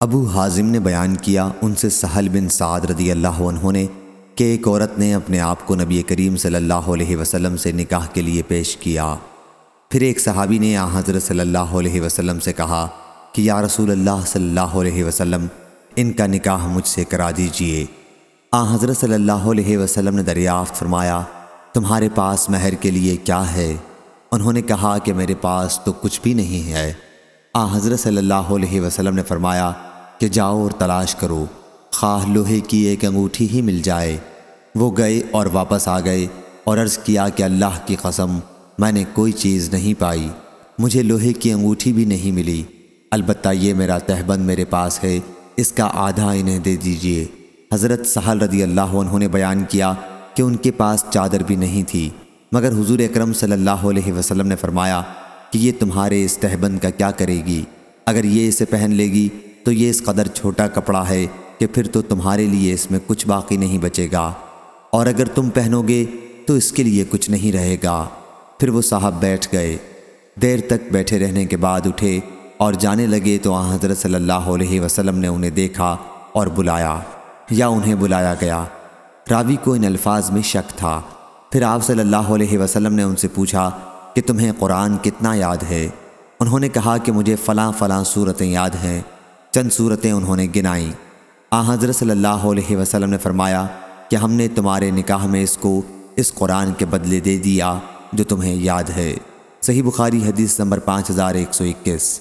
ابو حازم نے بیان کیا ان سے سہل بن سعد رضی اللہ عنہ نے کہ ایک عورت نے اپنے آپ کو نبی کریم صلی اللہ علیہ وسلم سے نکاح کے لیے پیش کیا۔ پھر ایک صحابی نے آ حضرت صلی اللہ علیہ وسلم سے کہا کہ یا رسول اللہ صلی اللہ علیہ وسلم، ان کا نکاح مجھ سے کرا دیجیے۔ آ حضرت صلی اللہ علیہ وسلم نے دریافت فرمایا، تمہارے پاس مہر کے لیے کیا ہے؟ انہوں نے کہا کہ میرے پاس تو کچھ بھی نہیں ہے۔ آ حضرت صلی اللہ علیہ وسلم نے فرمایا کہ جاؤ اور تلاش کرو۔ خواہ لوہے کی ایک انگوٹھی ہی مل جائے۔ وہ گئے اور واپس آ گئے اور عرض کیا کہ اللہ کی قسم، میں نے کوئی چیز نہیں پائی۔ مجھے لوہے کی انگوٹھی بھی نہیں ملی۔ البتہ یہ میرا تہبند میرے پاس ہے، اس کا آدھا انہیں دے دیجیے۔ حضرت سہل رضی اللہ عنہ نے بیان کیا کہ ان کے پاس چادر بھی نہیں تھی۔ مگر حضور اکرم صلی اللہ علیہ وسلم نے فرمایا کہ یہ تمہارے اس تہبند کا کیا کرے گی؟ اگر یہ اسے پہن لے گی تو یہ اس قدر چھوٹا کپڑا ہے کہ پھر تو تمہارے لیے اس میں کچھ باقی نہیں بچے گا۔ اور اگر تم پہنو گے تو اس کے لیے کچھ نہیں رہے گا۔ پھر وہ صاحب بیٹھ گئے۔ دیر تک بیٹھے رہنے کے بعد اٹھے اور جانے لگے تو آن حضرت صلی اللہ علیہ وسلم نے انہیں دیکھا اور بلایا۔ یا انہیں بلایا گیا۔ راوی کو ان الفاظ میں شک تھا۔ پھر آپ صلی اللہ علیہ وسلم نے ان سے پوچھا کہ تمہیں قرآن کتنا یاد ہے؟ انہوں نے کہا کہ مجھے فلاں فلاں صورتیں یاد ہیں۔ چند صورتیں انہوں نے گنائیں آ، حضرت صلی اللہ علیہ وسلم نے فرمایا کہ ہم نے تمہارے نکاح میں اس کو اس قرآن کے بدلے دے دیا جو تمہیں یاد ہے۔ صحیح بخاری حدیث نمبر پانچ ہزار ایک سو اکیس۔